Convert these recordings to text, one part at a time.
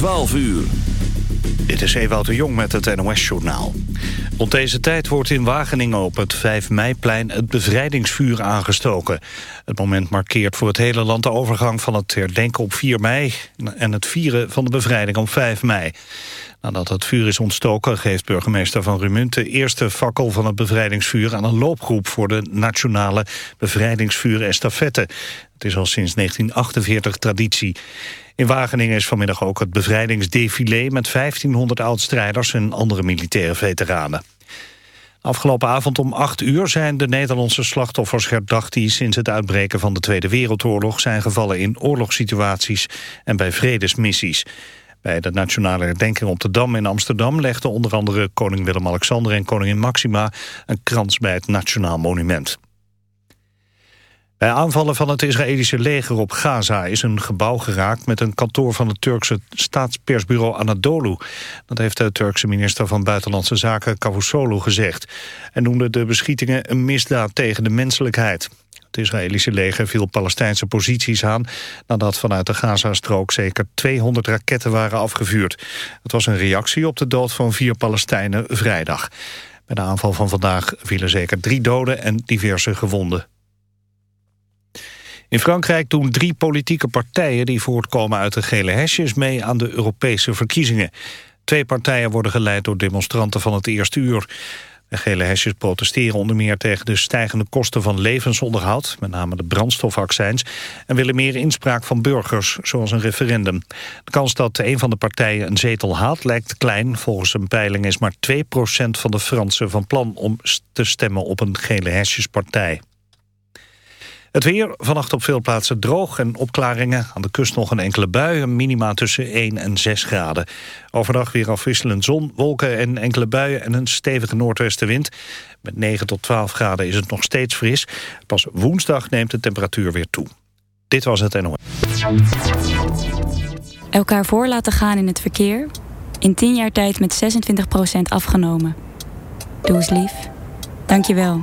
12 uur. Dit is Ewout de Jong met het NOS-journaal. Rond deze tijd wordt in Wageningen op het 5 meiplein het bevrijdingsvuur aangestoken. Het moment markeert voor het hele land de overgang van het herdenken op 4 mei... en het vieren van de bevrijding op 5 mei. Nadat het vuur is ontstoken geeft burgemeester Van Rumunt... de eerste fakkel van het bevrijdingsvuur aan een loopgroep... voor de nationale bevrijdingsvuur estafette. Het is al sinds 1948 traditie. In Wageningen is vanmiddag ook het bevrijdingsdefilé... met 1500 oud-strijders en andere militaire veteranen. Afgelopen avond om 8 uur zijn de Nederlandse slachtoffers herdacht... die sinds het uitbreken van de Tweede Wereldoorlog zijn gevallen in oorlogssituaties en bij vredesmissies. Bij de nationale herdenking op de Dam in Amsterdam... legden onder andere koning Willem-Alexander en koningin Maxima... een krans bij het Nationaal Monument. Bij aanvallen van het Israëlische leger op Gaza is een gebouw geraakt met een kantoor van het Turkse staatspersbureau Anadolu. Dat heeft de Turkse minister van Buitenlandse Zaken Cavusoglu gezegd. En noemde de beschietingen een misdaad tegen de menselijkheid. Het Israëlische leger viel Palestijnse posities aan... nadat vanuit de Gazastrook zeker 200 raketten waren afgevuurd. Het was een reactie op de dood van vier Palestijnen vrijdag. Bij de aanval van vandaag vielen zeker drie doden en diverse gewonden. In Frankrijk doen drie politieke partijen die voortkomen uit de gele hesjes mee aan de Europese verkiezingen. Twee partijen worden geleid door demonstranten van het eerste uur. De gele hesjes protesteren onder meer tegen de stijgende kosten van levensonderhoud, met name de brandstofaccijns, en willen meer inspraak van burgers, zoals een referendum. De kans dat een van de partijen een zetel haalt lijkt klein. Volgens een peiling is maar 2% van de Fransen van plan om te stemmen op een gele hesjespartij. Het weer, vannacht op veel plaatsen droog en opklaringen. Aan de kust nog een enkele bui, minima tussen 1 en 6 graden. Overdag weer afwisselend zon, wolken en enkele buien... en een stevige noordwestenwind. Met 9 tot 12 graden is het nog steeds fris. Pas woensdag neemt de temperatuur weer toe. Dit was het NOS. Elkaar voor laten gaan in het verkeer... in 10 jaar tijd met 26% afgenomen. Doe eens lief. Dank je wel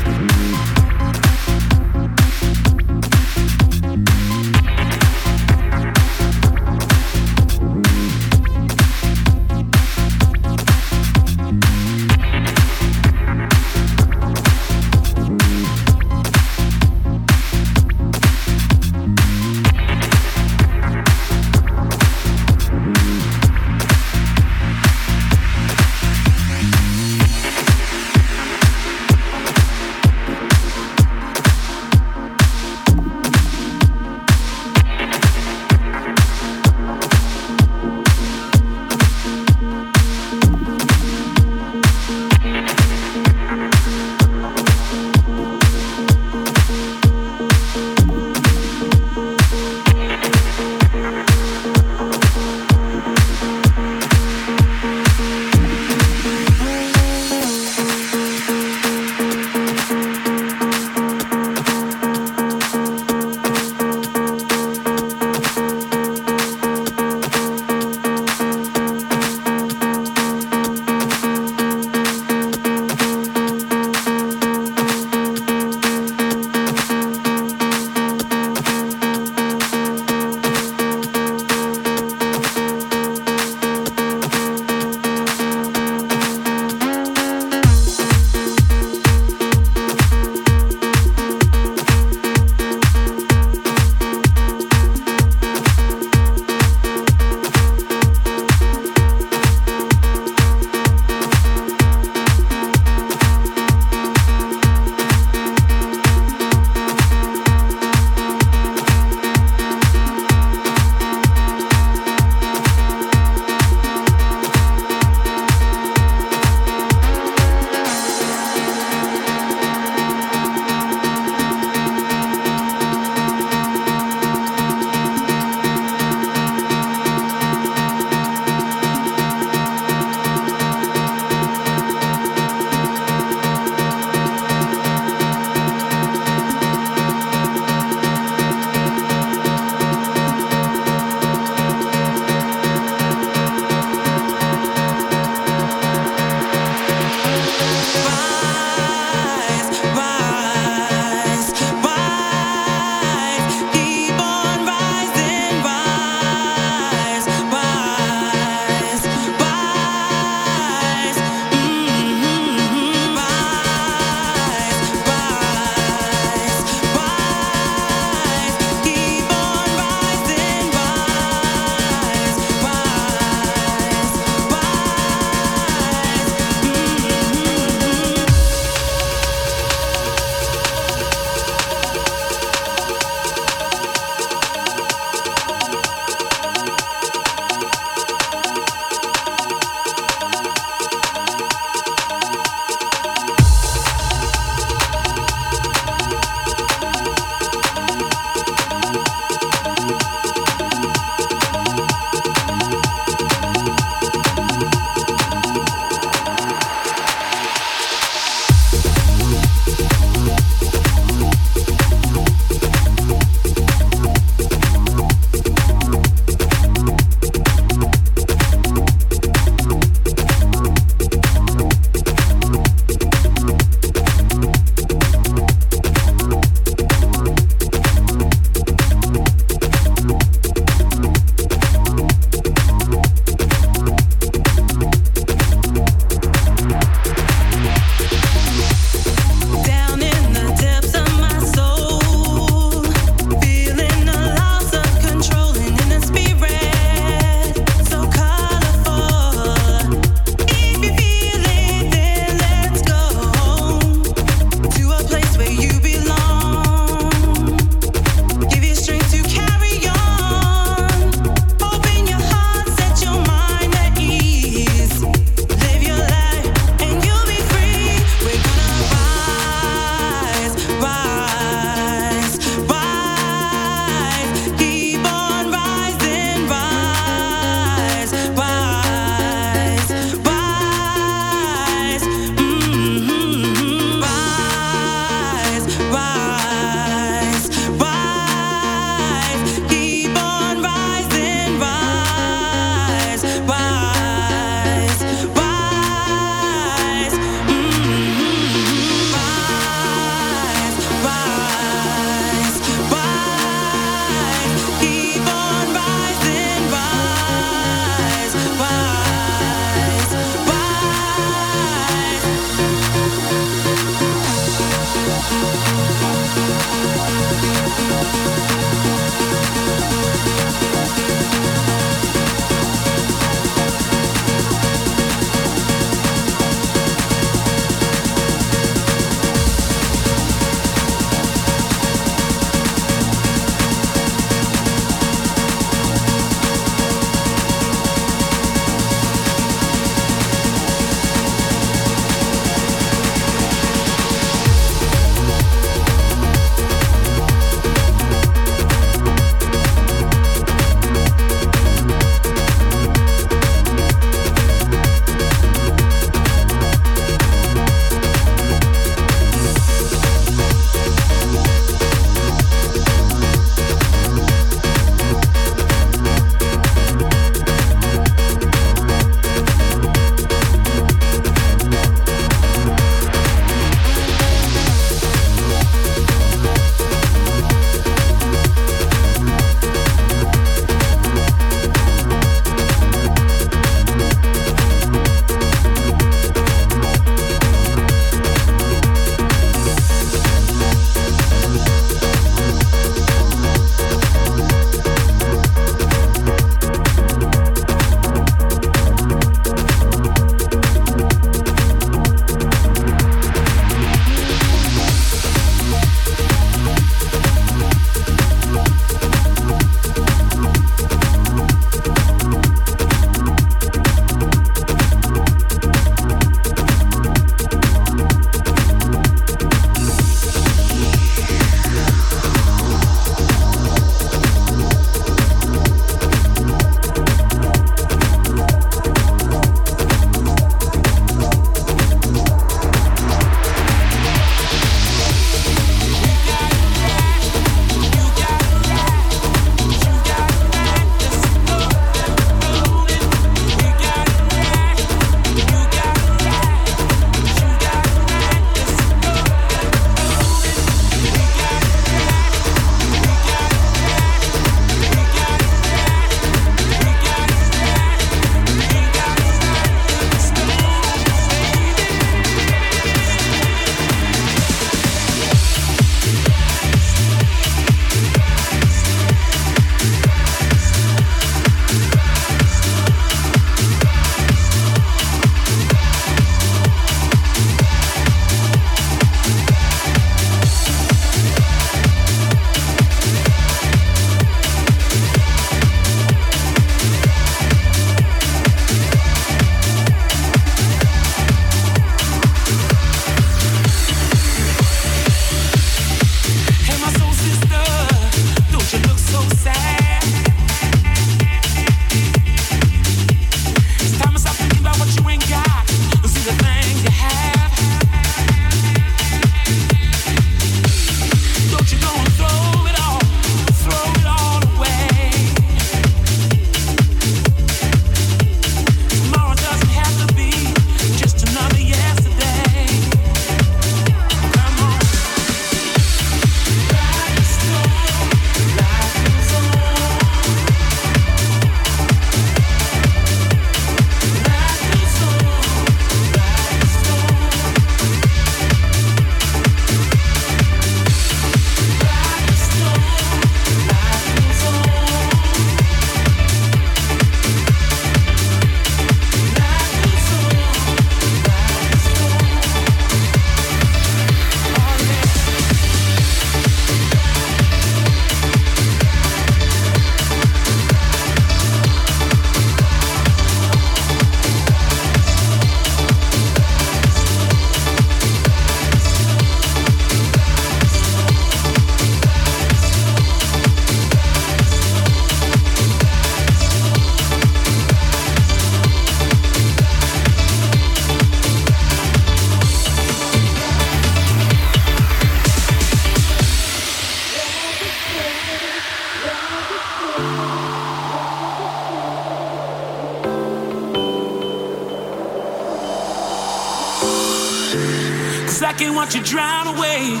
Drown away,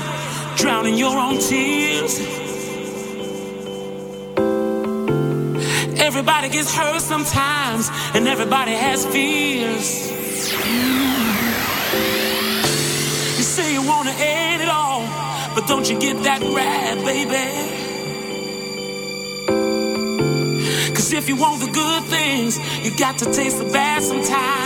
drowning your own tears. Everybody gets hurt sometimes, and everybody has fears. You say you wanna end it all, but don't you get that right, baby? Cause if you want the good things, you got to taste the bad sometimes.